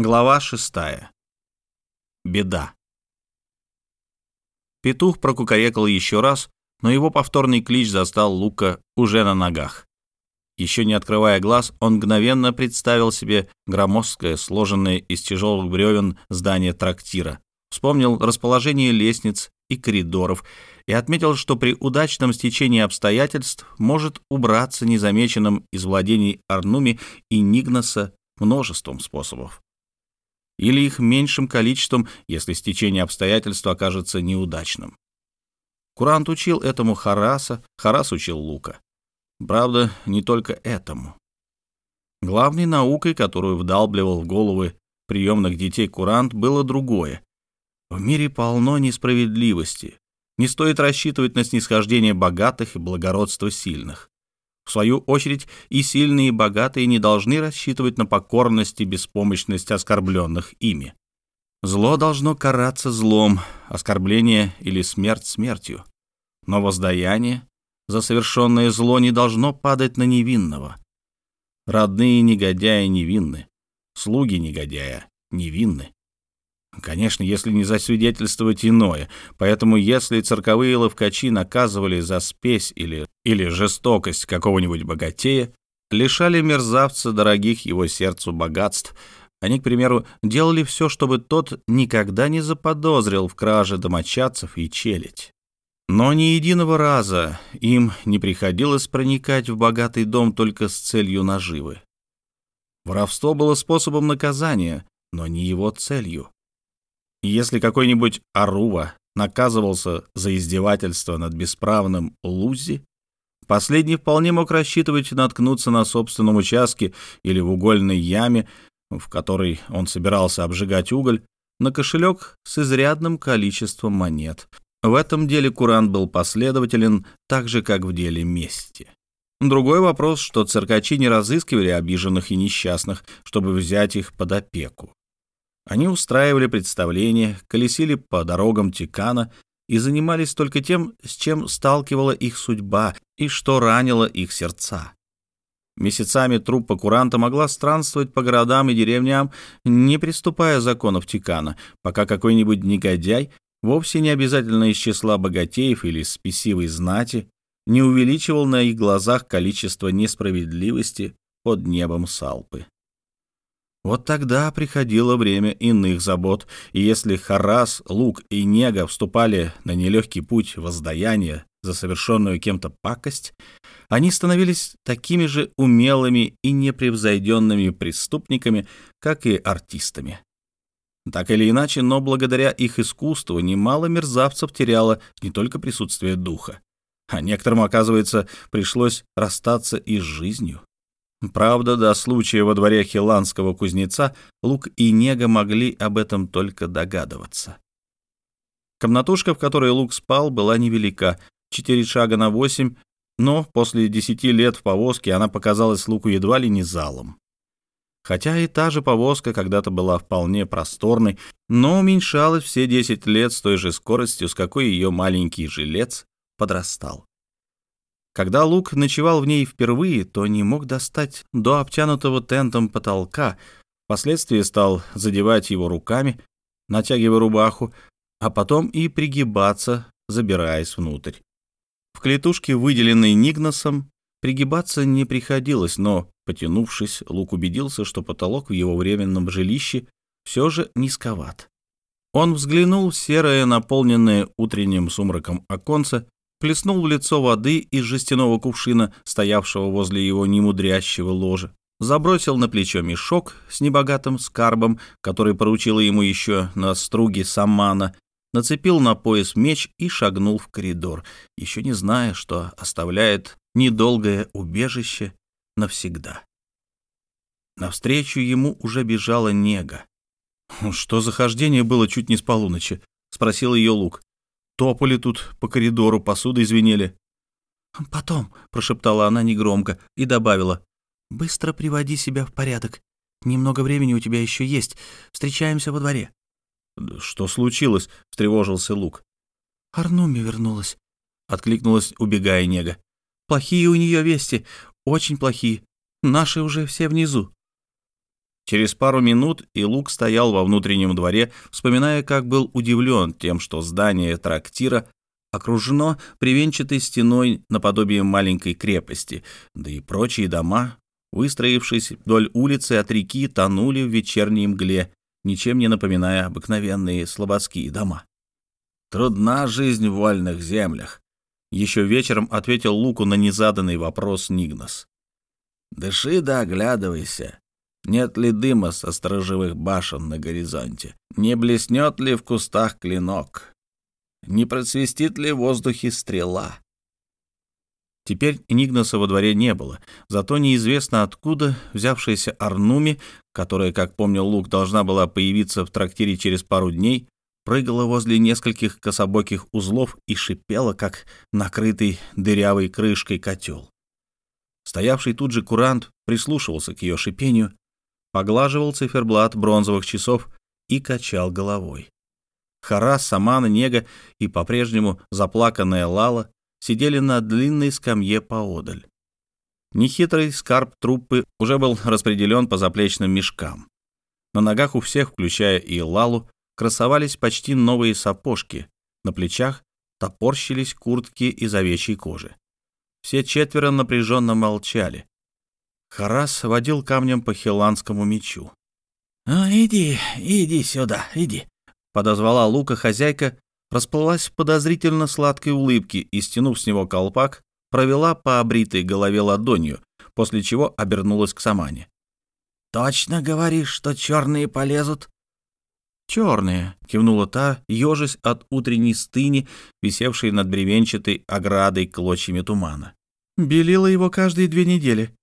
Глава шестая. Беда. Петух прокукарекал еще раз, но его повторный клич застал Лука уже на ногах. Еще не открывая глаз, он мгновенно представил себе громоздкое, сложенное из тяжелых бревен здание трактира, вспомнил расположение лестниц и коридоров и отметил, что при удачном стечении обстоятельств может убраться незамеченным из владений Арнуми и Нигнаса множеством способов или их меньшим количеством, если стечение обстоятельств окажется неудачным. Курант учил этому Хараса, Харас учил Лука. Правда, не только этому. Главной наукой, которую вдалбливал в головы приемных детей Курант, было другое. В мире полно несправедливости. Не стоит рассчитывать на снисхождение богатых и благородство сильных. В свою очередь, и сильные и богатые не должны рассчитывать на покорность и беспомощность оскорбленных ими. Зло должно караться злом, оскорбление или смерть смертью. Но воздаяние за совершенное зло не должно падать на невинного. Родные негодяя невинны, слуги негодяя невинны. Конечно, если не засвидетельствовать иное. Поэтому если цирковые ловкачи наказывали за спесь или, или жестокость какого-нибудь богатея, лишали мерзавца дорогих его сердцу богатств, они, к примеру, делали все, чтобы тот никогда не заподозрил в краже домочадцев и челядь. Но ни единого раза им не приходилось проникать в богатый дом только с целью наживы. Воровство было способом наказания, но не его целью. Если какой-нибудь Арува наказывался за издевательство над бесправным Лузи, последний вполне мог рассчитывать наткнуться на собственном участке или в угольной яме, в которой он собирался обжигать уголь, на кошелек с изрядным количеством монет. В этом деле Курант был последователен так же, как в деле мести. Другой вопрос, что циркачи не разыскивали обиженных и несчастных, чтобы взять их под опеку. Они устраивали представления, колесили по дорогам Тикана и занимались только тем, с чем сталкивала их судьба и что ранило их сердца. Месяцами труппа куранта могла странствовать по городам и деревням, не приступая законов Тикана, пока какой-нибудь негодяй, вовсе не обязательно из числа богатеев или спесивой знати, не увеличивал на их глазах количество несправедливости под небом Салпы. Вот тогда приходило время иных забот, и если Харас, Лук и Нега вступали на нелегкий путь воздаяния за совершенную кем-то пакость, они становились такими же умелыми и непревзойденными преступниками, как и артистами. Так или иначе, но благодаря их искусству немало мерзавцев теряло не только присутствие духа, а некоторым, оказывается, пришлось расстаться и с жизнью. Правда, до случая во дворе хиланского кузнеца Лук и Нега могли об этом только догадываться. Комнатушка, в которой Лук спал, была невелика, четыре шага на восемь, но после десяти лет в повозке она показалась Луку едва ли не залом. Хотя и та же повозка когда-то была вполне просторной, но уменьшалась все десять лет с той же скоростью, с какой ее маленький жилец подрастал. Когда Лук ночевал в ней впервые, то не мог достать до обтянутого тентом потолка, впоследствии стал задевать его руками, натягивая рубаху, а потом и пригибаться, забираясь внутрь. В клетушке, выделенной Нигносом, пригибаться не приходилось, но, потянувшись, Лук убедился, что потолок в его временном жилище все же низковат. Он взглянул в серое, наполненное утренним сумраком оконце, плеснул в лицо воды из жестяного кувшина, стоявшего возле его немудрящего ложа, забросил на плечо мешок с небогатым скарбом, который поручила ему еще на струге самана, нацепил на пояс меч и шагнул в коридор, еще не зная, что оставляет недолгое убежище навсегда. Навстречу ему уже бежала нега. «Что за хождение было чуть не с полуночи?» — спросил ее Лук. Топали тут по коридору, посудой звенели. «Потом», — прошептала она негромко и добавила, «быстро приводи себя в порядок. Немного времени у тебя еще есть. Встречаемся во дворе». «Что случилось?» — встревожился Лук. «Арнуми вернулась», — откликнулась, убегая нега. «Плохие у нее вести, очень плохие. Наши уже все внизу». Через пару минут и Лук стоял во внутреннем дворе, вспоминая, как был удивлен тем, что здание трактира окружено привенчатой стеной наподобие маленькой крепости, да и прочие дома, выстроившись вдоль улицы от реки, тонули в вечерней мгле, ничем не напоминая обыкновенные слободские дома. «Трудна жизнь в вольных землях», — еще вечером ответил Луку на незаданный вопрос Нигнос. «Дыши да оглядывайся. Нет ли дыма со сторожевых башен на горизонте? Не блеснет ли в кустах клинок? Не просвистит ли в воздухе стрела? Теперь Нигнаса во дворе не было, зато неизвестно откуда взявшаяся Арнуми, которая, как помнил Лук, должна была появиться в трактире через пару дней, прыгала возле нескольких кособоких узлов и шипела, как накрытый дырявой крышкой котел. Стоявший тут же курант прислушивался к ее шипению, поглаживал циферблат бронзовых часов и качал головой. Хара, Самана, Нега и по-прежнему заплаканная Лала сидели на длинной скамье поодаль. Нехитрый скарб труппы уже был распределен по заплечным мешкам. На ногах у всех, включая и Лалу, красовались почти новые сапожки, на плечах топорщились куртки из овечьей кожи. Все четверо напряженно молчали. Харас водил камнем по хиланскому мечу. «А, «Иди, иди сюда, иди», — подозвала Лука хозяйка, расплылась в подозрительно сладкой улыбке и, стянув с него колпак, провела по обритой голове ладонью, после чего обернулась к Самане. «Точно говоришь, что черные полезут?» «Черные», — кивнула та, ежась от утренней стыни, висевшей над бревенчатой оградой клочьями тумана. «Белила его каждые две недели.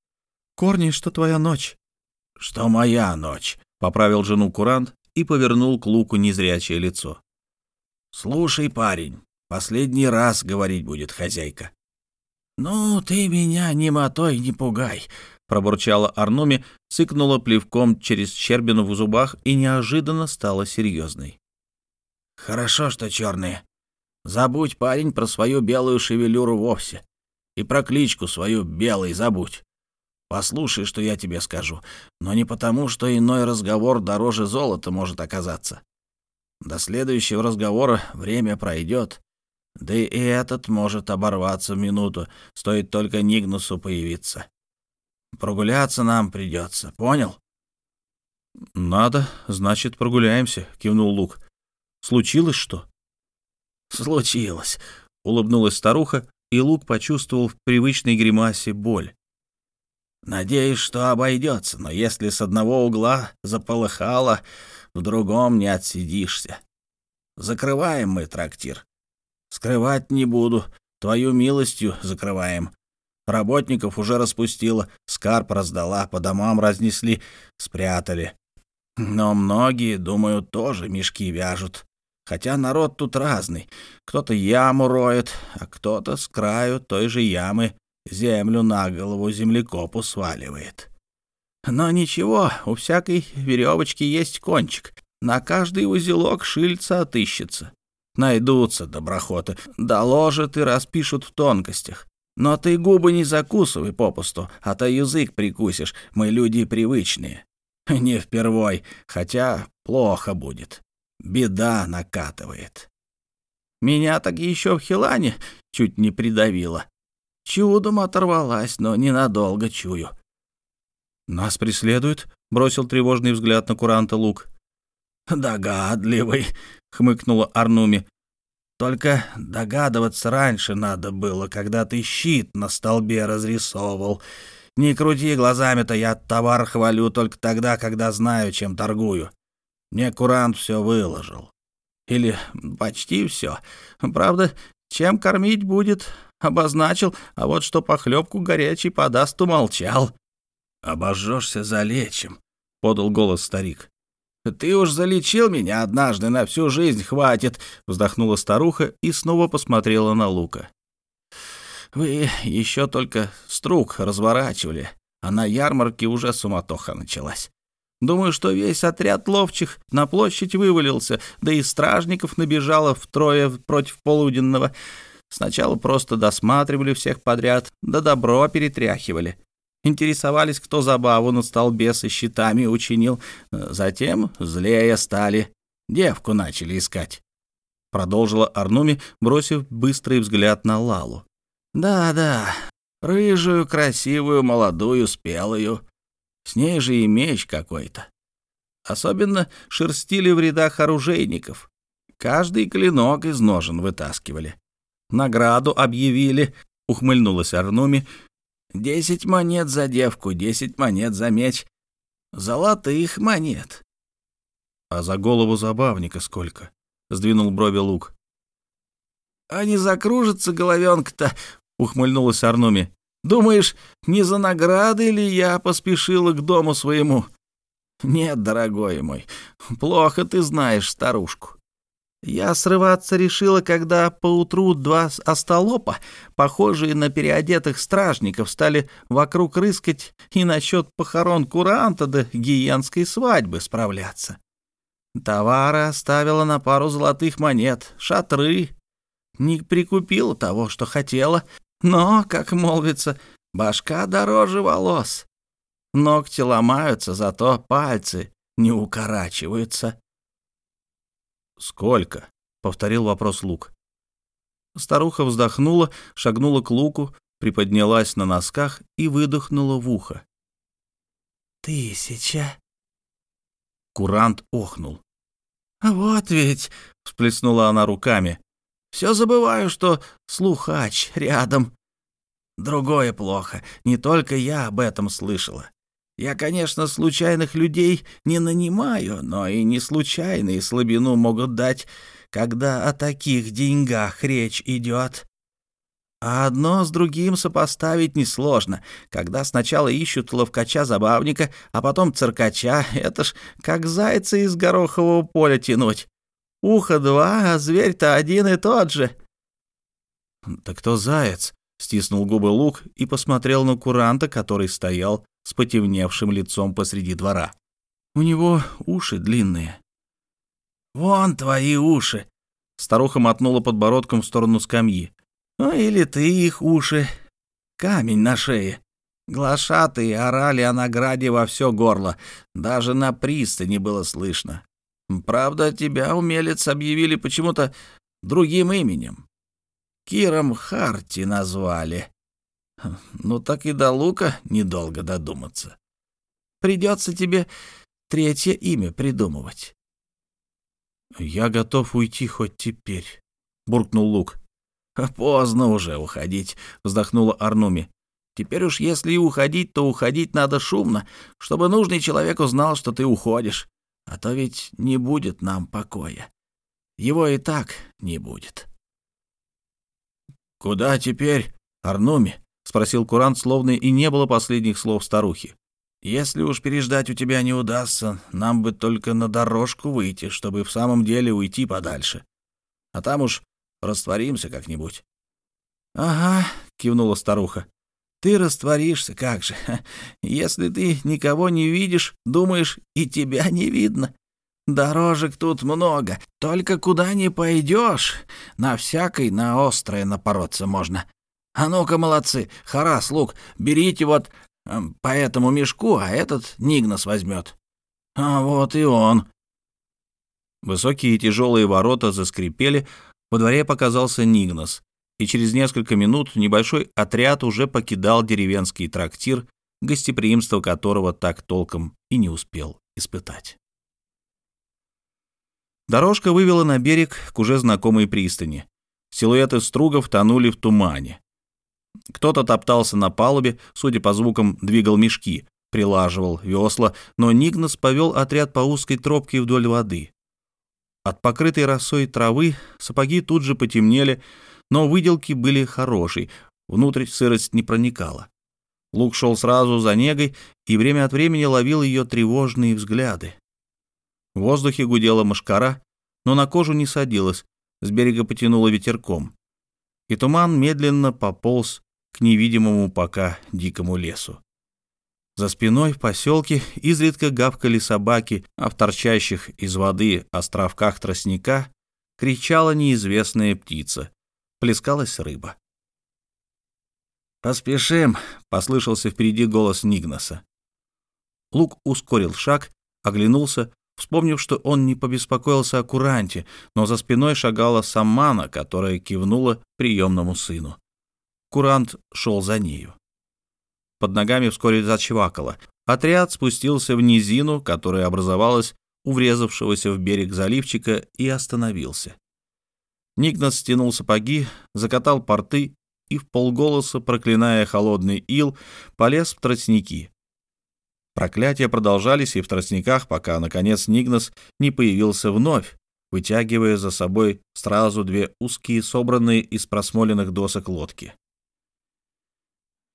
Корни, что твоя ночь». «Что моя ночь», — поправил жену Курант и повернул к луку незрячее лицо. «Слушай, парень, последний раз говорить будет хозяйка». «Ну, ты меня ни мотой не пугай», — пробурчала Арнуми, цыкнула плевком через щербину в зубах и неожиданно стала серьезной. «Хорошо, что черные. Забудь, парень, про свою белую шевелюру вовсе. И про кличку свою белый забудь. Послушай, что я тебе скажу, но не потому, что иной разговор дороже золота может оказаться. До следующего разговора время пройдет, да и этот может оборваться в минуту, стоит только Нигнусу появиться. Прогуляться нам придется, понял? «Надо, значит, прогуляемся», — кивнул Лук. «Случилось что?» «Случилось», — улыбнулась старуха, и Лук почувствовал в привычной гримасе боль. «Надеюсь, что обойдется, но если с одного угла заполыхало, в другом не отсидишься. Закрываем мы трактир. Скрывать не буду, твою милостью закрываем. Работников уже распустила, скарб раздала, по домам разнесли, спрятали. Но многие, думаю, тоже мешки вяжут. Хотя народ тут разный. Кто-то яму роет, а кто-то с краю той же ямы землю на голову землекопу сваливает. Но ничего, у всякой веревочки есть кончик. На каждый узелок шильца отыщется. Найдутся доброхоты, доложат и распишут в тонкостях. Но ты губы не закусывай попусту, а то язык прикусишь, мы люди привычные. Не впервой, хотя плохо будет. Беда накатывает. Меня так еще в Хилане чуть не придавило. Чудом оторвалась, но ненадолго чую. «Нас преследуют?» — бросил тревожный взгляд на куранта Лук. «Догадливый», — хмыкнула Арнуми. «Только догадываться раньше надо было, когда ты щит на столбе разрисовывал. Не крути глазами-то, я товар хвалю только тогда, когда знаю, чем торгую. Мне курант все выложил. Или почти все. Правда, чем кормить будет, обозначил, а вот что похлебку горячий подаст, умолчал. «Обожжешься залечим», — подал голос старик. «Ты уж залечил меня однажды, на всю жизнь хватит», — вздохнула старуха и снова посмотрела на Лука. «Вы еще только струк разворачивали, а на ярмарке уже суматоха началась. Думаю, что весь отряд ловчих на площадь вывалился, да и стражников набежало втрое против полуденного. Сначала просто досматривали всех подряд, да добро перетряхивали. Интересовались, кто забаву на столбе со щитами учинил. Затем злее стали. Девку начали искать. Продолжила Арнуми, бросив быстрый взгляд на Лалу. «Да-да, рыжую, красивую, молодую, спелую. С ней же и меч какой-то. Особенно шерстили в рядах оружейников. Каждый клинок из ножен вытаскивали. Награду объявили, ухмыльнулась Арнуми. Десять монет за девку, десять монет за меч. Золотых монет. А за голову забавника сколько? Сдвинул брови Лук. А не закружится головенка-то, ухмыльнулась Арнуми. Думаешь, не за награды ли я поспешила к дому своему? Нет, дорогой мой, плохо ты знаешь старушку. Я срываться решила, когда поутру два остолопа, похожие на переодетых стражников, стали вокруг рыскать и насчет похорон куранта до гиенской свадьбы справляться. Товара оставила на пару золотых монет, шатры. Не прикупила того, что хотела, но, как молвится, башка дороже волос. Ногти ломаются, зато пальцы не укорачиваются. «Сколько?» — повторил вопрос Лук. Старуха вздохнула, шагнула к Луку, приподнялась на носках и выдохнула в ухо. «Тысяча!» Курант охнул. «Вот ведь!» — всплеснула она руками. «Все забываю, что слухач рядом. Другое плохо. Не только я об этом слышала. Я, конечно, случайных людей не нанимаю, но и не случайные слабину могут дать, когда о таких деньгах речь идет. А одно с другим сопоставить несложно. Когда сначала ищут ловкача-забавника, а потом циркача, это ж как зайца из горохового поля тянуть. Ухо два, а зверь-то один и тот же. «Так кто заяц?» — стиснул губы Лук и посмотрел на куранта, который стоял с потемневшим лицом посреди двора. У него уши длинные. «Вон твои уши!» Старуха мотнула подбородком в сторону скамьи. «Ну или ты их уши. Камень на шее. Глашатые орали о награде во все горло. Даже на пристани было слышно. Правда, тебя, умелец, объявили почему-то другим именем. Киром Харти назвали. Ну так и до лука недолго додуматься. Придется тебе третье имя придумывать. «Я готов уйти хоть теперь», — буркнул Лук. «Поздно уже уходить», — вздохнула Арнуми. «Теперь уж если и уходить, то уходить надо шумно, чтобы нужный человек узнал, что ты уходишь. А то ведь не будет нам покоя. Его и так не будет». «Куда теперь, Арнуми?» — спросил Курант, словно и не было последних слов старухи. «Если уж переждать у тебя не удастся, нам бы только на дорожку выйти, чтобы в самом деле уйти подальше. А там уж растворимся как-нибудь». «Ага», — кивнула старуха. «Ты растворишься, как же. Если ты никого не видишь, думаешь, и тебя не видно. Дорожек тут много, только куда ни пойдешь, на всякой на острое напороться можно. А ну-ка, молодцы, Харас, Лук, берите вот э, по этому мешку, а этот Нигнос возьмет. А вот и он. Высокие и тяжелые ворота заскрипели, во дворе показался Нигнос, и через несколько минут небольшой отряд уже покидал деревенский трактир, гостеприимство которого так толком и не успел испытать. Дорожка вывела на берег к уже знакомой пристани. Силуэты стругов тонули в тумане. Кто-то топтался на палубе, судя по звукам, двигал мешки, прилаживал весла, но Нигнос повел отряд по узкой тропке вдоль воды. От покрытой росой травы сапоги тут же потемнели, но выделки были хорошие, внутрь сырость не проникала. Лук шел сразу за негой и время от времени ловил ее тревожные взгляды. В воздухе гудела мошкара, но на кожу не садилась, с берега потянуло ветерком. И туман медленно пополз к невидимому пока дикому лесу. За спиной в поселке изредка гавкали собаки, а в торчащих из воды островках тростника кричала неизвестная птица, плескалась рыба. «Поспешим!» — послышался впереди голос Нигнаса. Лук ускорил шаг, оглянулся, вспомнив, что он не побеспокоился о куранте, но за спиной шагала Самана, которая кивнула приемному сыну. Курант шел за нею. Под ногами вскоре зачвакало. Отряд спустился в низину, которая образовалась у врезавшегося в берег заливчика, и остановился. Нигнас стянул сапоги, закатал порты и в полголоса, проклиная холодный ил, полез в тростники. Проклятия продолжались и в тростниках, пока, наконец, Нигнас не появился вновь, вытягивая за собой сразу две узкие, собранные из просмоленных досок лодки.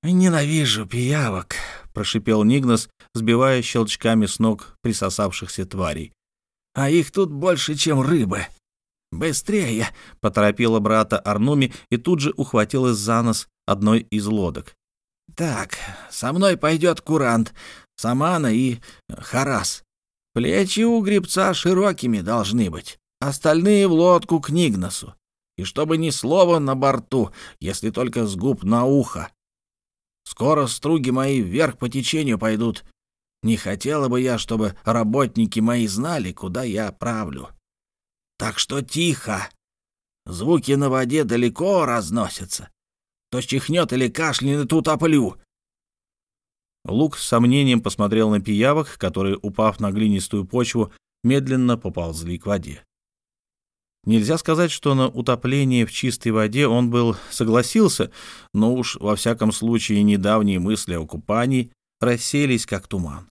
«Ненавижу пиявок», — прошипел Нигнас, сбивая щелчками с ног присосавшихся тварей. «А их тут больше, чем рыбы». «Быстрее!» — поторопила брата Арнуми и тут же ухватилась за нос одной из лодок. «Так, со мной пойдет курант, Самана и Харас. Плечи у гребца широкими должны быть, остальные в лодку к Нигнасу. И чтобы ни слова на борту, если только с губ на ухо. Скоро струги мои вверх по течению пойдут. Не хотела бы я, чтобы работники мои знали, куда я правлю. Так что тихо. Звуки на воде далеко разносятся. То чихнет или кашлянет, утоплю. Лук с сомнением посмотрел на пиявок, которые, упав на глинистую почву, медленно поползли к воде. Нельзя сказать, что на утопление в чистой воде он был согласился, но уж во всяком случае недавние мысли о купании рассеялись как туман.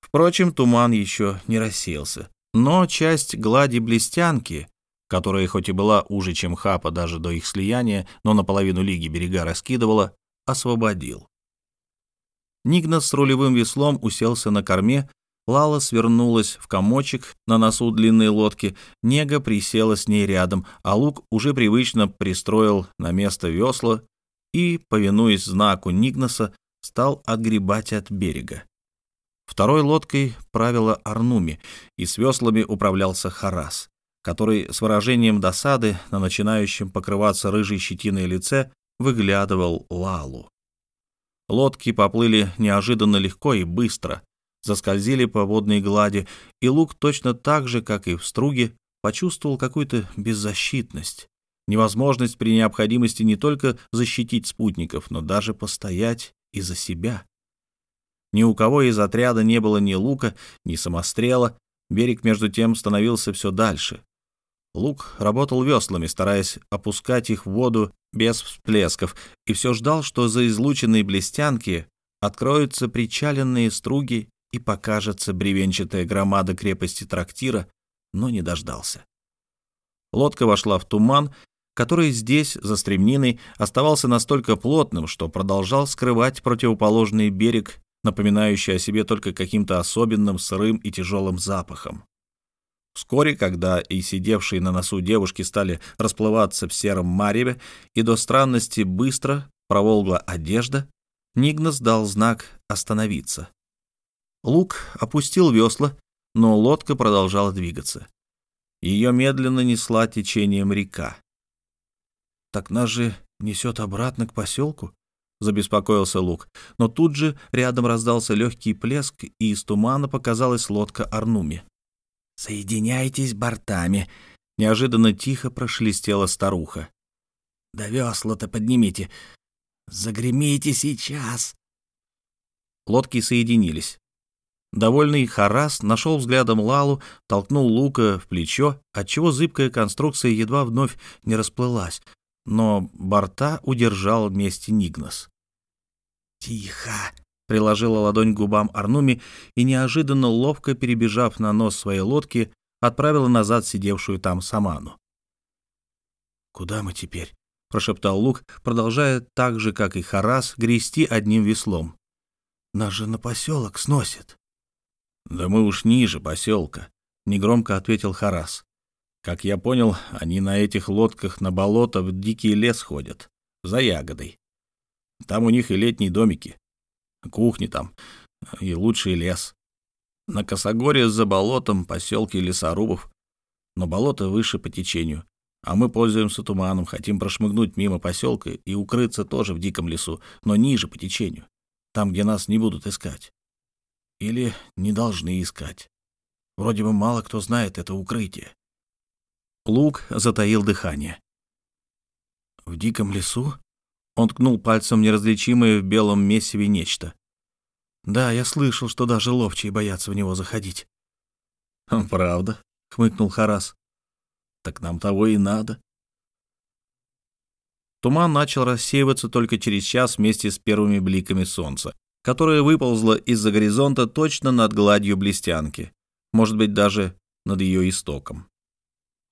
Впрочем, туман еще не рассеялся. Но часть глади блестянки, которая хоть и была уже, чем хапа даже до их слияния, но наполовину лиги берега раскидывала, освободил. Нигнас с рулевым веслом уселся на корме, Лала свернулась в комочек на носу длинной лодки, Нега присела с ней рядом, а Лук уже привычно пристроил на место весла и, повинуясь знаку Нигнаса, стал отгребать от берега. Второй лодкой правила Арнуми, и с веслами управлялся Харас, который с выражением досады на начинающем покрываться рыжей щетиной лице выглядывал Лалу. Лодки поплыли неожиданно легко и быстро, заскользили по водной глади, и Лук точно так же, как и в струге, почувствовал какую-то беззащитность, невозможность при необходимости не только защитить спутников, но даже постоять и за себя. Ни у кого из отряда не было ни лука, ни самострела. Берег, между тем, становился все дальше. Лук работал веслами, стараясь опускать их в воду без всплесков, и все ждал, что за излученные блестянки откроются причаленные струги и покажется бревенчатая громада крепости трактира, но не дождался. Лодка вошла в туман, который здесь, за стремниной, оставался настолько плотным, что продолжал скрывать противоположный берег напоминающий о себе только каким-то особенным сырым и тяжелым запахом. Вскоре, когда и сидевшие на носу девушки стали расплываться в сером мареве, и до странности быстро проволгла одежда, Нигнас дал знак «остановиться». Лук опустил весла, но лодка продолжала двигаться. Ее медленно несла течением река. «Так нас же несет обратно к поселку?» — забеспокоился Лук. Но тут же рядом раздался легкий плеск, и из тумана показалась лодка Арнуми. «Соединяйтесь бортами!» — неожиданно тихо прошелестела старуха. «Да весла-то поднимите! Загремите сейчас!» Лодки соединились. Довольный Харас нашел взглядом Лалу, толкнул Лука в плечо, отчего зыбкая конструкция едва вновь не расплылась, но борта удержал вместе Нигнас. «Тихо!» — приложила ладонь к губам Арнуми и, неожиданно ловко перебежав на нос своей лодки, отправила назад сидевшую там Саману. «Куда мы теперь?» — прошептал Лук, продолжая так же, как и Харас, грести одним веслом. «Нас же на поселок сносит». «Да мы уж ниже поселка», — негромко ответил Харас. Как я понял, они на этих лодках на болото в дикий лес ходят, за ягодой. Там у них и летние домики, кухни там, и лучший лес. На Косогоре за болотом поселки лесорубов, но болото выше по течению, А мы пользуемся туманом, хотим прошмыгнуть мимо поселка и укрыться тоже в диком лесу, но ниже по течению, там, где нас не будут искать. Или не должны искать. Вроде бы мало кто знает это укрытие. Лук затаил дыхание. В диком лесу? Он ткнул пальцем неразличимое в белом месиве нечто. Да, я слышал, что даже ловчие боятся в него заходить. «Правда?» — хмыкнул Харас. «Так нам того и надо». Туман начал рассеиваться только через час вместе с первыми бликами солнца, которое выползло из-за горизонта точно над гладью блестянки, может быть, даже над ее истоком.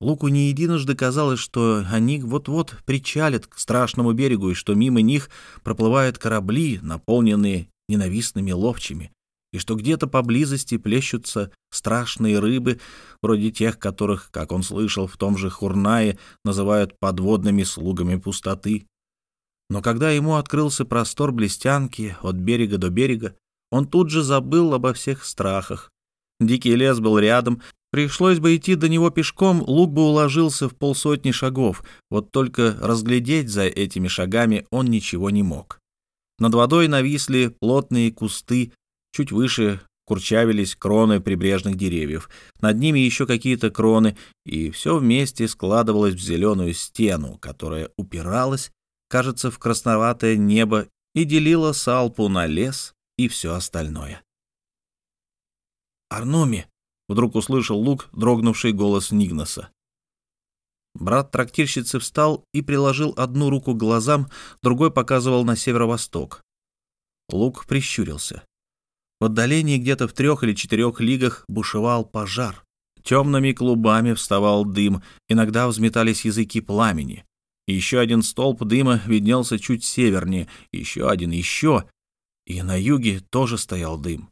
Луку не единожды казалось, что они вот-вот причалят к страшному берегу и что мимо них проплывают корабли, наполненные ненавистными ловчими, и что где-то поблизости плещутся страшные рыбы, вроде тех, которых, как он слышал, в том же Хурнае называют подводными слугами пустоты. Но когда ему открылся простор блестянки от берега до берега, он тут же забыл обо всех страхах. Дикий лес был рядом, пришлось бы идти до него пешком, лук бы уложился в полсотни шагов, вот только разглядеть за этими шагами он ничего не мог. Над водой нависли плотные кусты, чуть выше курчавились кроны прибрежных деревьев, над ними еще какие-то кроны, и все вместе складывалось в зеленую стену, которая упиралась, кажется, в красноватое небо и делила салпу на лес и все остальное. «Арнуми!» — вдруг услышал Лук дрогнувший голос Нигнаса. Брат трактирщицы встал и приложил одну руку к глазам, другой показывал на северо-восток. Лук прищурился. В отдалении где-то в трех или четырех лигах бушевал пожар. Темными клубами вставал дым, иногда взметались языки пламени. Еще один столб дыма виднелся чуть севернее, еще один, еще, и на юге тоже стоял дым.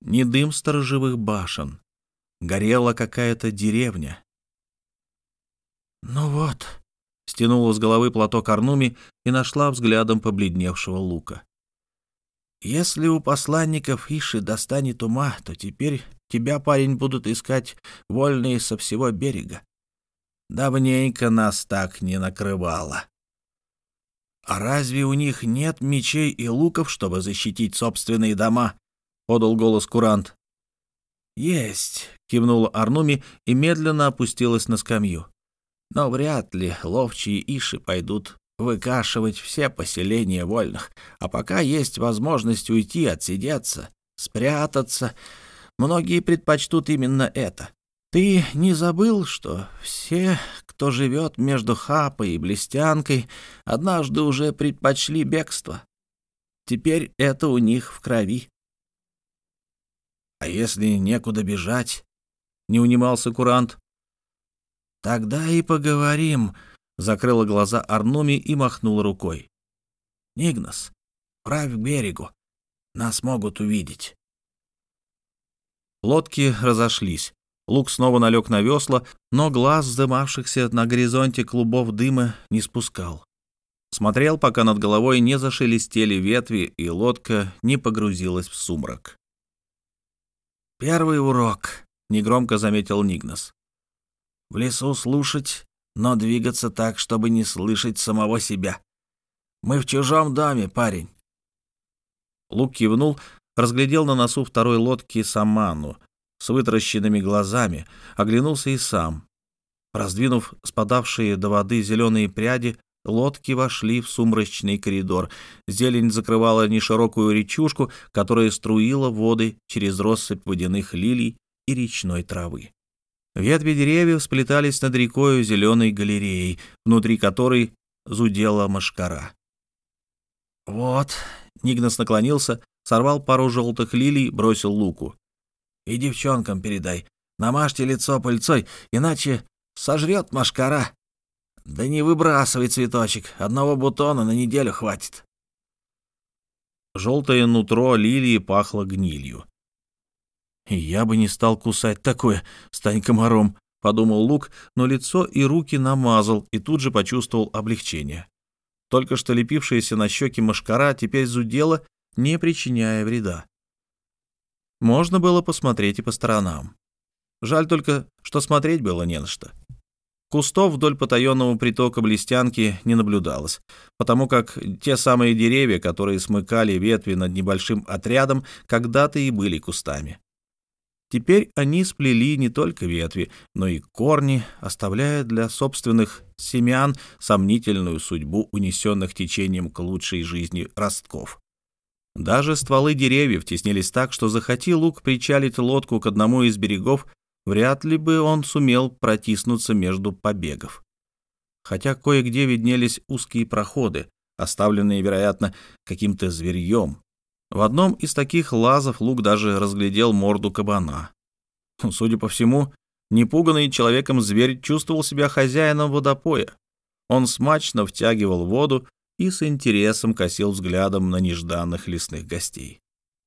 Не дым сторожевых башен. Горела какая-то деревня, «Ну вот», — стянула с головы платок Арнуми и нашла взглядом побледневшего лука. «Если у посланников Иши достанет ума, то теперь тебя, парень, будут искать вольные со всего берега. Давненько нас так не накрывало. А разве у них нет мечей и луков, чтобы защитить собственные дома?» — подал голос Курант. «Есть», — кивнула Арнуми и медленно опустилась на скамью. Но вряд ли ловчие иши пойдут выкашивать все поселения вольных, а пока есть возможность уйти, отсидеться, спрятаться, многие предпочтут именно это. Ты не забыл, что все, кто живет между Хапой и Блестянкой, однажды уже предпочли бегство? Теперь это у них в крови. А если некуда бежать? Не унимался курант. «Тогда и поговорим», — закрыла глаза Арнуми и махнула рукой. «Нигнас, правь к берегу. Нас могут увидеть». Лодки разошлись. Лук снова налег на весла, но глаз вздымавшихся на горизонте клубов дыма не спускал. Смотрел, пока над головой не зашелестели ветви, и лодка не погрузилась в сумрак. «Первый урок», — негромко заметил Нигнас. В лесу слушать, но двигаться так, чтобы не слышать самого себя. Мы в чужом доме, парень. Лук кивнул, разглядел на носу второй лодки Саману с вытаращенными глазами, оглянулся и сам. Раздвинув спадавшие до воды зеленые пряди, лодки вошли в сумрачный коридор. Зелень закрывала неширокую речушку, которая струила воды через россыпь водяных лилий и речной травы. Ветви деревьев сплетались над рекою зеленой галереей, внутри которой зудела машкара. «Вот», — Нигнас наклонился, сорвал пару желтых лилий, бросил луку. «И девчонкам передай, намажьте лицо пыльцой, иначе сожрет машкара. Да не выбрасывай цветочек, одного бутона на неделю хватит». Желтое нутро лилии пахло гнилью. «Я бы не стал кусать такое, стань комаром», — подумал Лук, но лицо и руки намазал и тут же почувствовал облегчение. Только что лепившаяся на щеки машкара теперь зудела, не причиняя вреда. Можно было посмотреть и по сторонам. Жаль только, что смотреть было не на что. Кустов вдоль потаенного притока Блестянки не наблюдалось, потому как те самые деревья, которые смыкали ветви над небольшим отрядом, когда-то и были кустами. Теперь они сплели не только ветви, но и корни, оставляя для собственных семян сомнительную судьбу унесенных течением к лучшей жизни ростков. Даже стволы деревьев теснились так, что захоти лук причалить лодку к одному из берегов, вряд ли бы он сумел протиснуться между побегов. Хотя кое-где виднелись узкие проходы, оставленные, вероятно, каким-то зверьем. В одном из таких лазов Лук даже разглядел морду кабана. Судя по всему, непуганный человеком зверь чувствовал себя хозяином водопоя. Он смачно втягивал воду и с интересом косил взглядом на нежданных лесных гостей.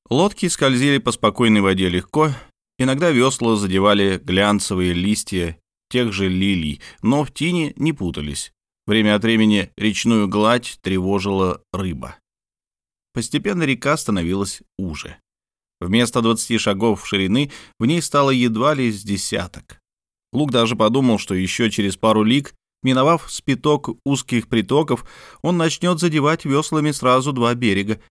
Лодки скользили по спокойной воде легко, Иногда весла задевали глянцевые листья тех же лилий, но в тине не путались. Время от времени речную гладь тревожила рыба. Постепенно река становилась уже. Вместо двадцати шагов ширины в ней стало едва ли с десяток. Лук даже подумал, что еще через пару лиг, миновав спиток узких притоков, он начнет задевать веслами сразу два берега.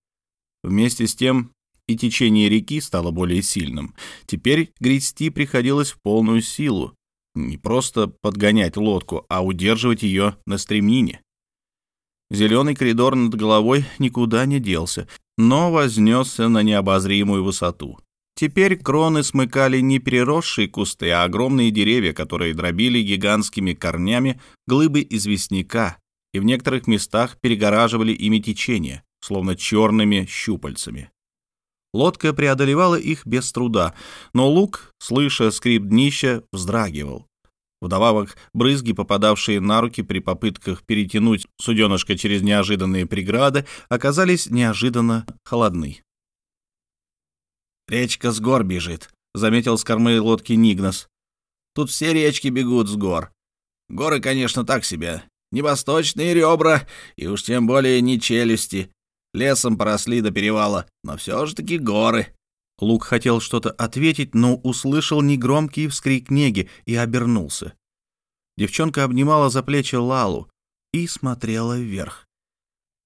Вместе с тем и течение реки стало более сильным. Теперь грести приходилось в полную силу. Не просто подгонять лодку, а удерживать ее на стремнине. Зеленый коридор над головой никуда не делся, но вознесся на необозримую высоту. Теперь кроны смыкали не переросшие кусты, а огромные деревья, которые дробили гигантскими корнями глыбы известняка и в некоторых местах перегораживали ими течение, словно черными щупальцами. Лодка преодолевала их без труда, но лук, слыша скрип днища, вздрагивал. Вдобавок, брызги, попадавшие на руки при попытках перетянуть суденышко через неожиданные преграды, оказались неожиданно холодны. «Речка с гор бежит», — заметил с кормы лодки Нигнос. «Тут все речки бегут с гор. Горы, конечно, так себе. Не восточные ребра, и уж тем более не челюсти. Лесом поросли до перевала, но все же таки горы. Лук хотел что-то ответить, но услышал негромкий вскрик Неги и обернулся. Девчонка обнимала за плечи Лалу и смотрела вверх.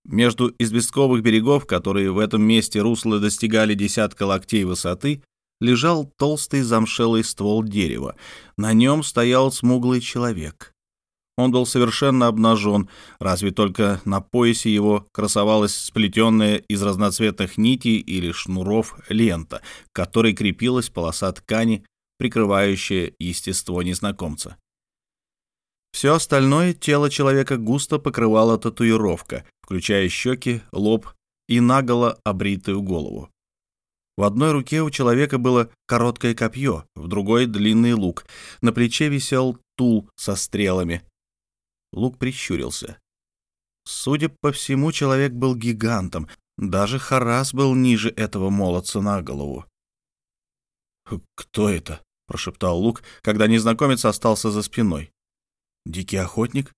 Между известковых берегов, которые в этом месте русла достигали десятка локтей высоты, лежал толстый замшелый ствол дерева. На нем стоял смуглый человек. Он был совершенно обнажен, разве только на поясе его красовалась сплетенная из разноцветных нитей или шнуров лента, к которой крепилась полоса ткани, прикрывающая естество незнакомца. Все остальное тело человека густо покрывала татуировка, включая щеки, лоб и наголо обритую голову. В одной руке у человека было короткое копье, в другой — длинный лук. На плече висел тул со стрелами, Лук прищурился. Судя по всему, человек был гигантом. Даже Харас был ниже этого молодца на голову. «Кто это?» — прошептал Лук, когда незнакомец остался за спиной. «Дикий охотник?»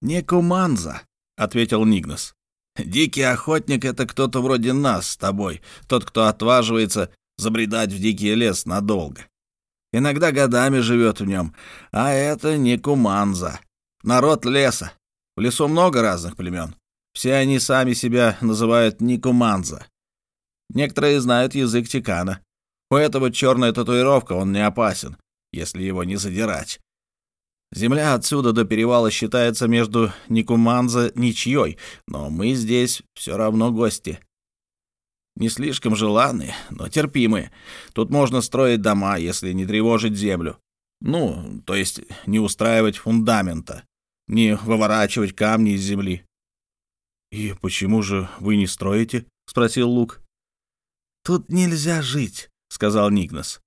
«Не Куманза», — ответил Нигнос. «Дикий охотник — это кто-то вроде нас с тобой, тот, кто отваживается забредать в дикий лес надолго. Иногда годами живет в нем, а это не Куманза. Народ леса. В лесу много разных племен. Все они сами себя называют Никуманза. Некоторые знают язык Тикана. У этого черная татуировка, он не опасен, если его не задирать. Земля отсюда до перевала считается между Никуманза ничьей, но мы здесь все равно гости. Не слишком желанные, но терпимые. Тут можно строить дома, если не тревожить землю. Ну, то есть не устраивать фундамента не выворачивать камни из земли. «И почему же вы не строите?» — спросил Лук. «Тут нельзя жить», — сказал Нигнос.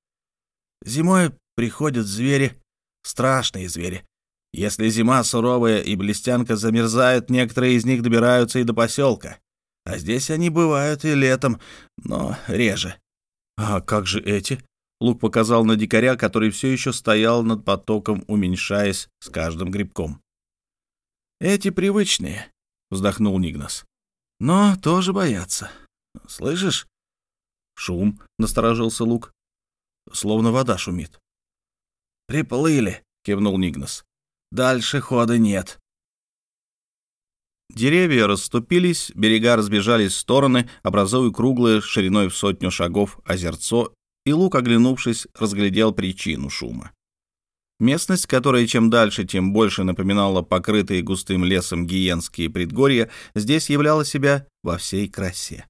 «Зимой приходят звери, страшные звери. Если зима суровая и блестянка замерзает, некоторые из них добираются и до поселка. А здесь они бывают и летом, но реже». «А как же эти?» Лук показал на дикаря, который все еще стоял над потоком, уменьшаясь с каждым грибком. Эти привычные, вздохнул Нигнас. Но тоже боятся. Слышишь? Шум, насторожился Лук. Словно вода шумит. Приплыли, кивнул Нигнас. Дальше хода нет». Деревья расступились, берега разбежались в стороны, образуя круглое шириной в сотню шагов озерцо, и Лук, оглянувшись, разглядел причину шума. Местность, которая чем дальше, тем больше напоминала покрытые густым лесом гиенские предгорья, здесь являла себя во всей красе.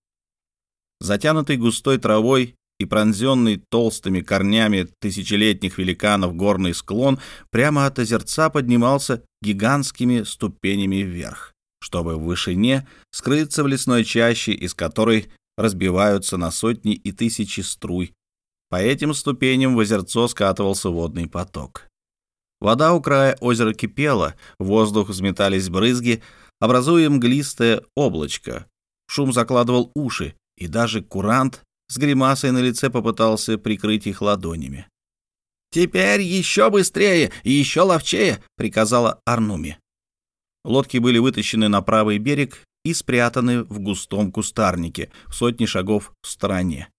Затянутый густой травой и пронзенный толстыми корнями тысячелетних великанов горный склон прямо от озерца поднимался гигантскими ступенями вверх, чтобы в вышине скрыться в лесной чаще, из которой разбиваются на сотни и тысячи струй. По этим ступеням в озерцо скатывался водный поток. Вода у края озера кипела, в воздух взметались брызги, образуя мглистое облачко. Шум закладывал уши, и даже курант с гримасой на лице попытался прикрыть их ладонями. «Теперь еще быстрее и еще ловчее!» — приказала Арнуми. Лодки были вытащены на правый берег и спрятаны в густом кустарнике в сотни шагов в стороне.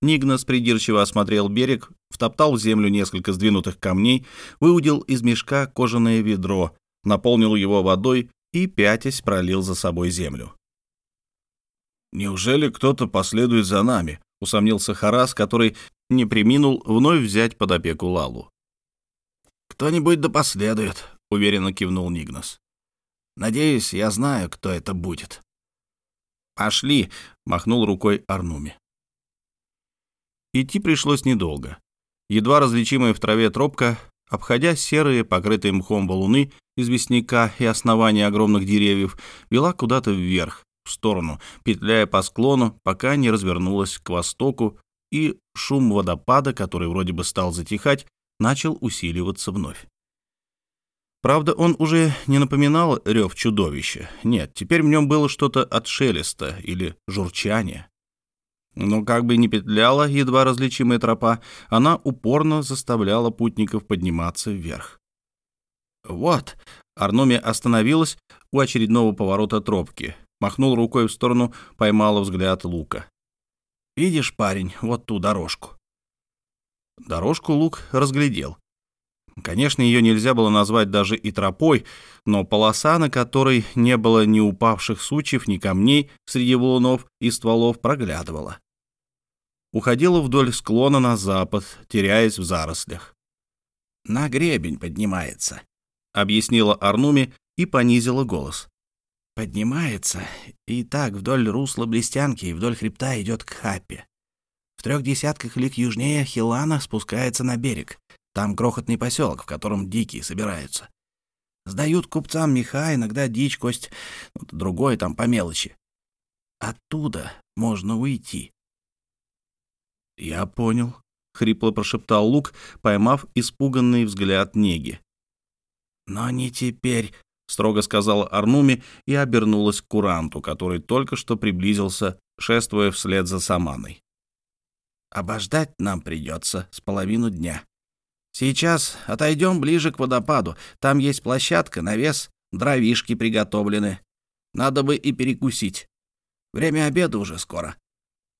Нигнас придирчиво осмотрел берег, втоптал в землю несколько сдвинутых камней, выудил из мешка кожаное ведро, наполнил его водой и, пятясь, пролил за собой землю. «Неужели кто-то последует за нами?» — усомнился Харас, который не приминул вновь взять под опеку Лалу. «Кто-нибудь да последует», — уверенно кивнул Нигнас. «Надеюсь, я знаю, кто это будет». «Пошли», — махнул рукой Арнуми. Идти пришлось недолго. Едва различимая в траве тропка, обходя серые, покрытые мхом валуны известняка и основания огромных деревьев, вела куда-то вверх, в сторону, петляя по склону, пока не развернулась к востоку, и шум водопада, который вроде бы стал затихать, начал усиливаться вновь. Правда, он уже не напоминал рев чудовища. Нет, теперь в нем было что-то от шелеста или журчания. Но как бы ни петляла едва различимая тропа, она упорно заставляла путников подниматься вверх. «Вот!» — Арнуми остановилась у очередного поворота тропки, махнул рукой в сторону, поймала взгляд Лука. «Видишь, парень, вот ту дорожку». Дорожку Лук разглядел. Конечно, ее нельзя было назвать даже и тропой, но полоса, на которой не было ни упавших сучьев, ни камней среди валунов и стволов, проглядывала уходила вдоль склона на запад, теряясь в зарослях. «На гребень поднимается», — объяснила Арнуми и понизила голос. «Поднимается, и так вдоль русла Блестянки и вдоль хребта идет к Хаппе. В трех десятках лик южнее Хилана спускается на берег. Там крохотный поселок, в котором дикие собираются. Сдают купцам меха, иногда дичь, кость, ну, другое там по мелочи. Оттуда можно уйти. «Я понял», — хрипло прошептал Лук, поймав испуганный взгляд Неги. «Но не теперь», — строго сказала Арнуми и обернулась к Куранту, который только что приблизился, шествуя вслед за Саманой. «Обождать нам придется с половину дня. Сейчас отойдем ближе к водопаду. Там есть площадка, навес, дровишки приготовлены. Надо бы и перекусить. Время обеда уже скоро.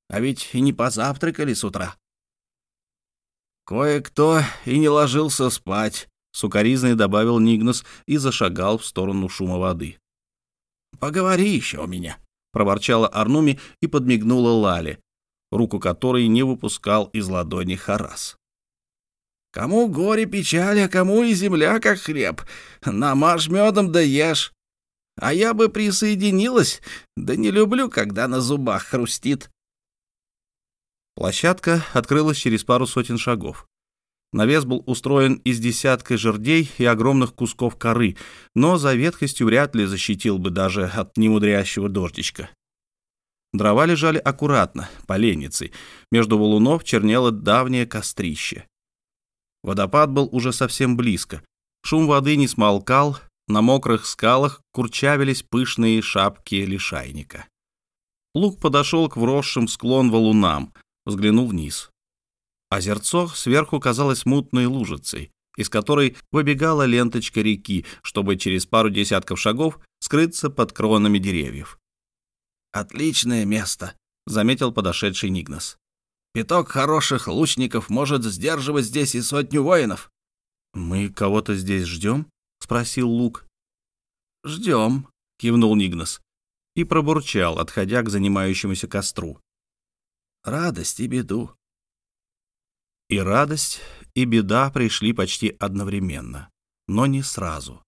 А ведь и не позавтракали с утра. Кое-кто и не ложился спать, сукоризный добавил Нигнус и зашагал в сторону шума воды. «Поговори еще у меня», — проворчала Арнуми и подмигнула Лали, руку которой не выпускал из ладони Харас. «Кому горе печаль, а кому и земля как хлеб. Намажь медом да ешь. А я бы присоединилась, да не люблю, когда на зубах хрустит». Площадка открылась через пару сотен шагов. Навес был устроен из десятка жердей и огромных кусков коры, но за ветхостью вряд ли защитил бы даже от немудрящего дождичка. Дрова лежали аккуратно, поленницей. Между валунов чернело давнее кострище. Водопад был уже совсем близко. Шум воды не смолкал, на мокрых скалах курчавились пышные шапки лишайника. Лук подошел к вросшим склон валунам — взглянул вниз. Озерцо сверху казалось мутной лужицей, из которой выбегала ленточка реки, чтобы через пару десятков шагов скрыться под кронами деревьев. «Отличное место», — заметил подошедший Нигнас. «Пяток хороших лучников может сдерживать здесь и сотню воинов». «Мы кого-то здесь ждем?» — спросил Лук. «Ждем», — кивнул Нигнас и пробурчал, отходя к занимающемуся костру. «Радость и беду». И радость, и беда пришли почти одновременно, но не сразу.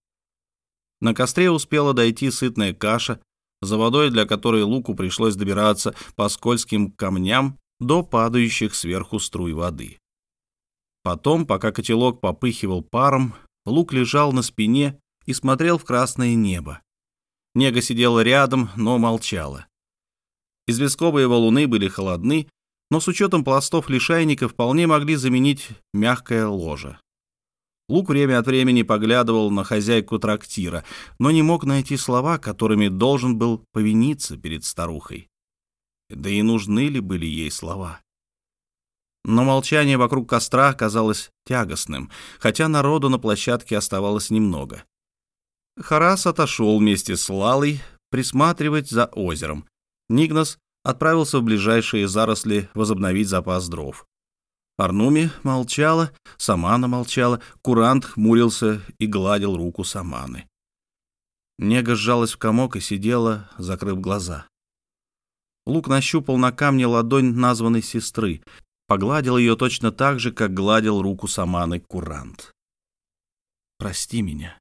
На костре успела дойти сытная каша, за водой, для которой Луку пришлось добираться по скользким камням до падающих сверху струй воды. Потом, пока котелок попыхивал паром, Лук лежал на спине и смотрел в красное небо. Нега сидела рядом, но молчала. Известковые валуны были холодны, но с учетом пластов лишайника вполне могли заменить мягкое ложе. Лук время от времени поглядывал на хозяйку трактира, но не мог найти слова, которыми должен был повиниться перед старухой. Да и нужны ли были ей слова? Но молчание вокруг костра казалось тягостным, хотя народу на площадке оставалось немного. Харас отошел вместе с Лалой присматривать за озером. Нигнас отправился в ближайшие заросли возобновить запас дров. Арнуми молчала, Самана молчала, Курант хмурился и гладил руку Саманы. Нега сжалась в комок и сидела, закрыв глаза. Лук нащупал на камне ладонь названной сестры, погладил ее точно так же, как гладил руку Саманы Курант. «Прости меня».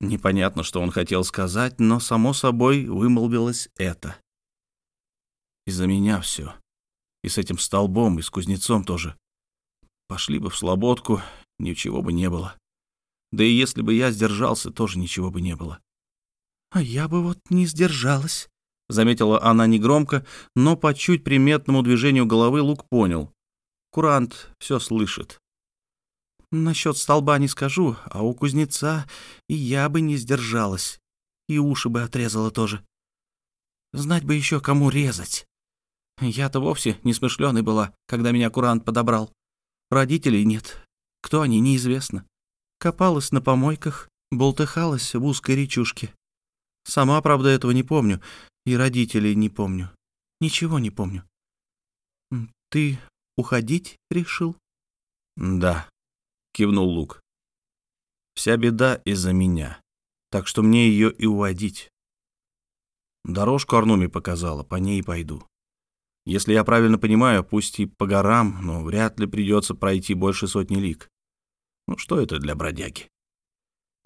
Непонятно, что он хотел сказать, но, само собой, вымолвилось это. «Из-за меня все. И с этим столбом, и с кузнецом тоже. Пошли бы в слободку, ничего бы не было. Да и если бы я сдержался, тоже ничего бы не было. — А я бы вот не сдержалась, — заметила она негромко, но по чуть приметному движению головы Лук понял. Курант все слышит. Насчет столба не скажу, а у кузнеца и я бы не сдержалась, и уши бы отрезала тоже. Знать бы еще, кому резать. Я-то вовсе не смышленой была, когда меня курант подобрал. Родителей нет. Кто они, неизвестно. Копалась на помойках, болтыхалась в узкой речушке. Сама, правда, этого не помню, и родителей не помню. Ничего не помню. Ты уходить решил? Да, кивнул Лук. Вся беда из-за меня, так что мне ее и уводить. Дорожку Арнуми показала, по ней пойду. Если я правильно понимаю, пусть и по горам, но вряд ли придется пройти больше сотни лиг. Ну что это для бродяги?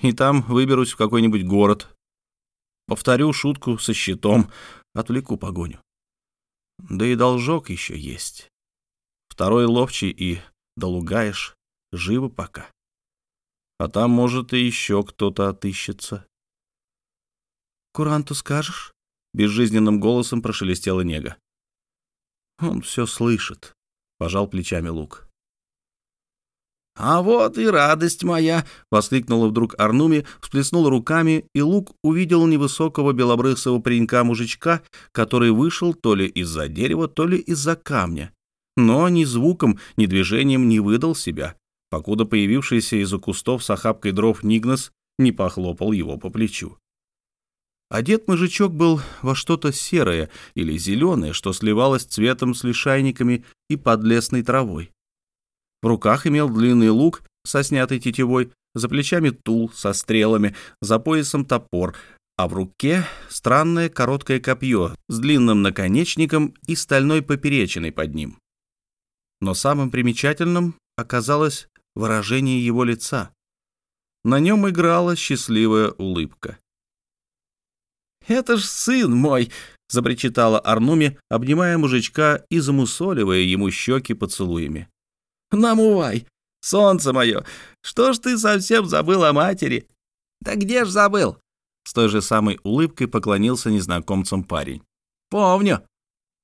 И там выберусь в какой-нибудь город. Повторю шутку со щитом, отвлеку погоню. Да и должок еще есть. Второй ловчий и долугаешь живо пока. А там, может, и еще кто-то отыщется. «Куранту скажешь?» — безжизненным голосом прошелестела нега. Он все слышит, — пожал плечами Лук. «А вот и радость моя!» — воскликнула вдруг Арнуми, всплеснула руками, и Лук увидел невысокого белобрысого паренька-мужичка, который вышел то ли из-за дерева, то ли из-за камня. Но ни звуком, ни движением не выдал себя, покуда появившийся из-за кустов с охапкой дров Нигнас не похлопал его по плечу. Одет мужичок был во что-то серое или зеленое, что сливалось цветом с лишайниками и подлесной травой. В руках имел длинный лук со снятой тетивой, за плечами тул со стрелами, за поясом топор, а в руке странное короткое копье с длинным наконечником и стальной поперечиной под ним. Но самым примечательным оказалось выражение его лица. На нем играла счастливая улыбка. «Это ж сын мой!» — запричитала Арнуми, обнимая мужичка и замусоливая ему щеки поцелуями. «Намувай! Солнце мое! Что ж ты совсем забыл о матери?» «Да где ж забыл?» С той же самой улыбкой поклонился незнакомцам парень. «Помню.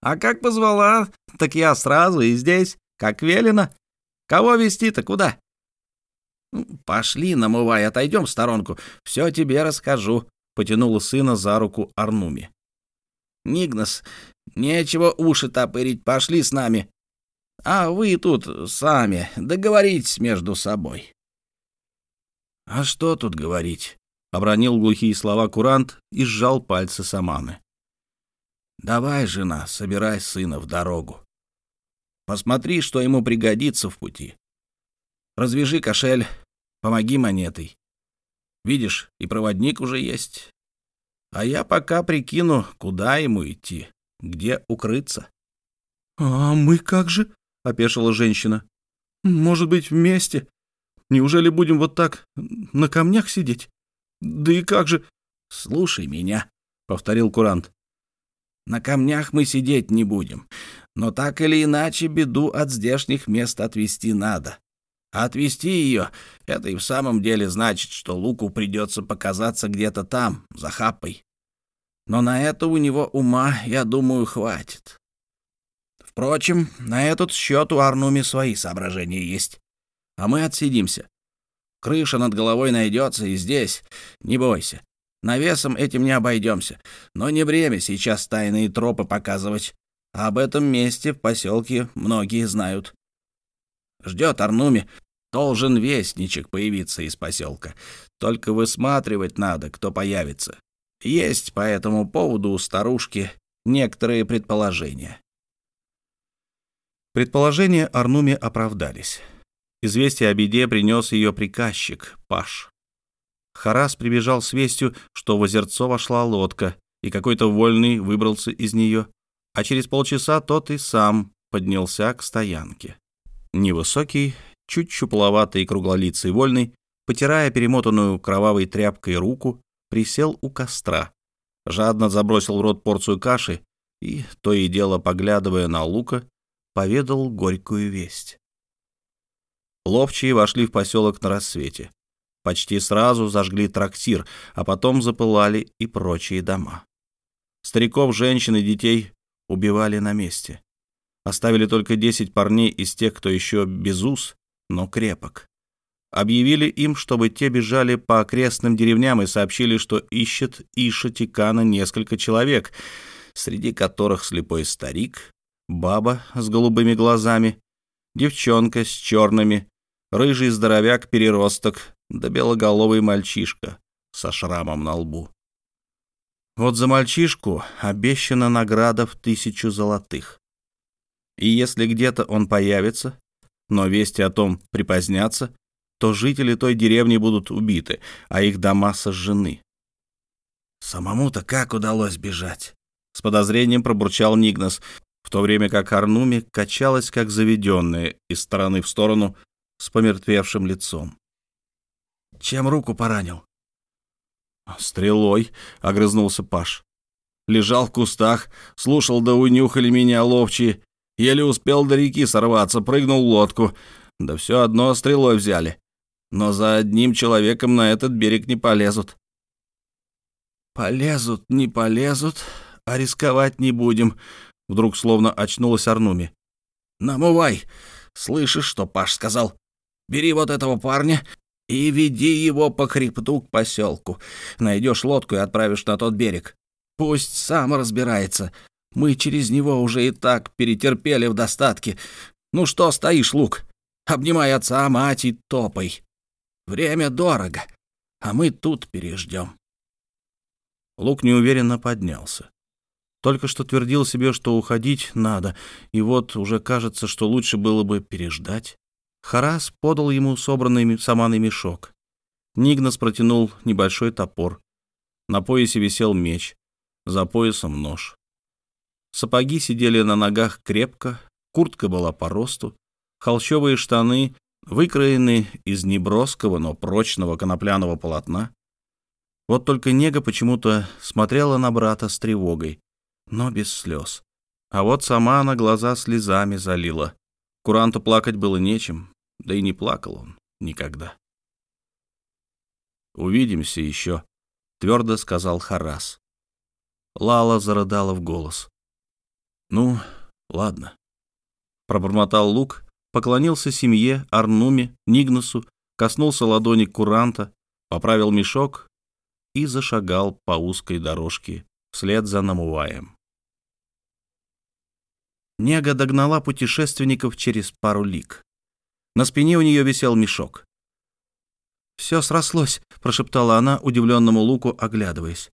А как позвала, так я сразу и здесь, как велено. Кого вести-то куда?» «Пошли, намывай, отойдем в сторонку, все тебе расскажу», потянула сына за руку Арнуми. «Нигнас, нечего уши топырить, пошли с нами. А вы тут сами договоритесь между собой». «А что тут говорить?» — обронил глухие слова курант и сжал пальцы Саманы. «Давай, жена, собирай сына в дорогу. Посмотри, что ему пригодится в пути. Развяжи кошель, помоги монетой. Видишь, и проводник уже есть. А я пока прикину, куда ему идти, где укрыться. — А мы как же? — опешила женщина. — Может быть, вместе? Неужели будем вот так на камнях сидеть? Да и как же... — Слушай меня, — повторил Курант. — На камнях мы сидеть не будем, но так или иначе беду от здешних мест отвести надо. А отвести ее — это и в самом деле значит, что Луку придется показаться где-то там, за хапой. Но на это у него ума, я думаю, хватит. Впрочем, на этот счет у Арнуми свои соображения есть. А мы отсидимся. Крыша над головой найдется и здесь. Не бойся. Навесом этим не обойдемся. Но не время сейчас тайные тропы показывать. Об этом месте в поселке многие знают. Ждет Арнуми. Должен вестничек появиться из поселка. Только высматривать надо, кто появится. Есть по этому поводу у старушки некоторые предположения. Предположения Арнуми оправдались. Известие о беде принес ее приказчик, Паш. Харас прибежал с вестью, что в озерцо вошла лодка, и какой-то вольный выбрался из нее, а через полчаса тот и сам поднялся к стоянке. Невысокий, чуть щупловатый круглолицый вольный, потирая перемотанную кровавой тряпкой руку, присел у костра, жадно забросил в рот порцию каши и, то и дело поглядывая на Лука, поведал горькую весть. Ловчие вошли в поселок на рассвете. Почти сразу зажгли трактир, а потом запылали и прочие дома. Стариков, женщин и детей убивали на месте. Оставили только десять парней из тех, кто еще без уз, но крепок. Объявили им, чтобы те бежали по окрестным деревням и сообщили, что ищет Иша Тикана несколько человек, среди которых слепой старик, баба с голубыми глазами, девчонка с черными, рыжий здоровяк-переросток да белоголовый мальчишка со шрамом на лбу. Вот за мальчишку обещана награда в тысячу золотых. И если где-то он появится, но вести о том припозднятся, то жители той деревни будут убиты, а их дома сожжены. «Самому-то как удалось бежать?» — с подозрением пробурчал Нигнас, в то время как Арнуми качалась, как заведенная, из стороны в сторону с помертвевшим лицом. «Чем руку поранил?» «Стрелой», — огрызнулся Паш. «Лежал в кустах, слушал, да унюхали меня ловчие, Еле успел до реки сорваться, прыгнул в лодку. Да все одно стрелой взяли. Но за одним человеком на этот берег не полезут. «Полезут, не полезут, а рисковать не будем», — вдруг словно очнулась Арнуми. «Намывай! Слышишь, что Паш сказал? Бери вот этого парня и веди его по хребту к поселку. Найдешь лодку и отправишь на тот берег. Пусть сам разбирается, мы через него уже и так перетерпели в достатке. Ну что стоишь, Лук? Обнимай отца, мать и топай. Время дорого, а мы тут переждем. Лук неуверенно поднялся. Только что твердил себе, что уходить надо, и вот уже кажется, что лучше было бы переждать. Харас подал ему собранный саманый мешок. Нигнас протянул небольшой топор. На поясе висел меч, за поясом нож. Сапоги сидели на ногах крепко, куртка была по росту, холщовые штаны выкроены из неброского, но прочного конопляного полотна. Вот только Нега почему-то смотрела на брата с тревогой, но без слез. А вот сама она глаза слезами залила. Куранту плакать было нечем, да и не плакал он никогда. «Увидимся еще», — твердо сказал Харас. Лала зарыдала в голос. «Ну, ладно». Пробормотал Лук, поклонился семье, Арнуме, Нигнасу, коснулся ладони куранта, поправил мешок и зашагал по узкой дорожке вслед за намываем. Нега догнала путешественников через пару лиг. На спине у нее висел мешок. «Все срослось», — прошептала она удивленному Луку, оглядываясь.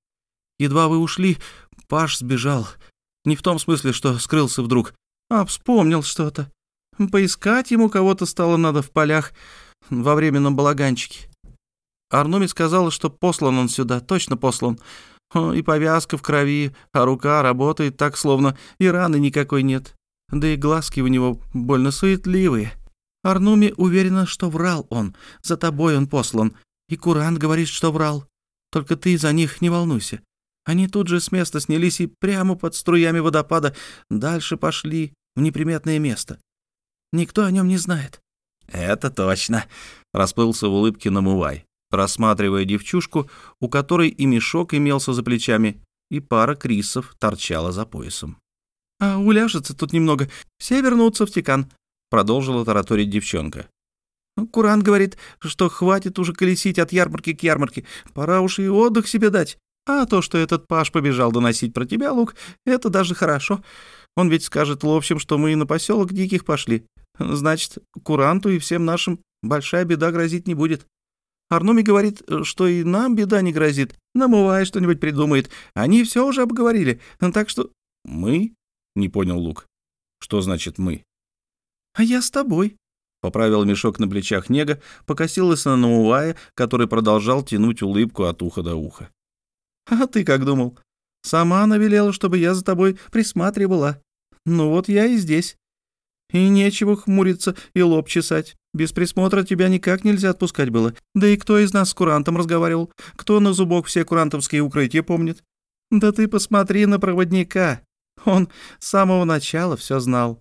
«Едва вы ушли, Паш сбежал. Не в том смысле, что скрылся вдруг, а вспомнил что-то. Поискать ему кого-то стало надо в полях во временном балаганчике. Арнуми сказала, что послан он сюда, точно послан. И повязка в крови, а рука работает так, словно и раны никакой нет. Да и глазки у него больно суетливые. Арнуми уверена, что врал он. За тобой он послан. И Куран говорит, что врал. Только ты за них не волнуйся. Они тут же с места снялись и прямо под струями водопада дальше пошли в неприметное место. Никто о нем не знает. «Это точно», — расплылся в улыбке Намувай, рассматривая девчушку, у которой и мешок имелся за плечами, и пара крисов торчала за поясом. «А уляжется тут немного, все вернутся в Тикан», — продолжила тараторить девчонка. «Куран говорит, что хватит уже колесить от ярмарки к ярмарке, пора уж и отдых себе дать. А то, что этот Паш побежал доносить про тебя, Лук, это даже хорошо. Он ведь скажет ловчим, что мы на поселок диких пошли. Значит, Куранту и всем нашим большая беда грозить не будет. Арнуми говорит, что и нам беда не грозит. Намывая что-нибудь придумает. Они все уже обговорили. Так что... Мы? Не понял Лук. Что значит мы? А я с тобой. Поправил мешок на плечах Нега, покосилась на Наувая, который продолжал тянуть улыбку от уха до уха. «А ты как думал? Сама она велела, чтобы я за тобой присматривала. Ну вот я и здесь. И нечего хмуриться и лоб чесать. Без присмотра тебя никак нельзя отпускать было. Да и кто из нас с курантом разговаривал? Кто на зубок все курантовские укрытия помнит? Да ты посмотри на проводника. Он с самого начала все знал.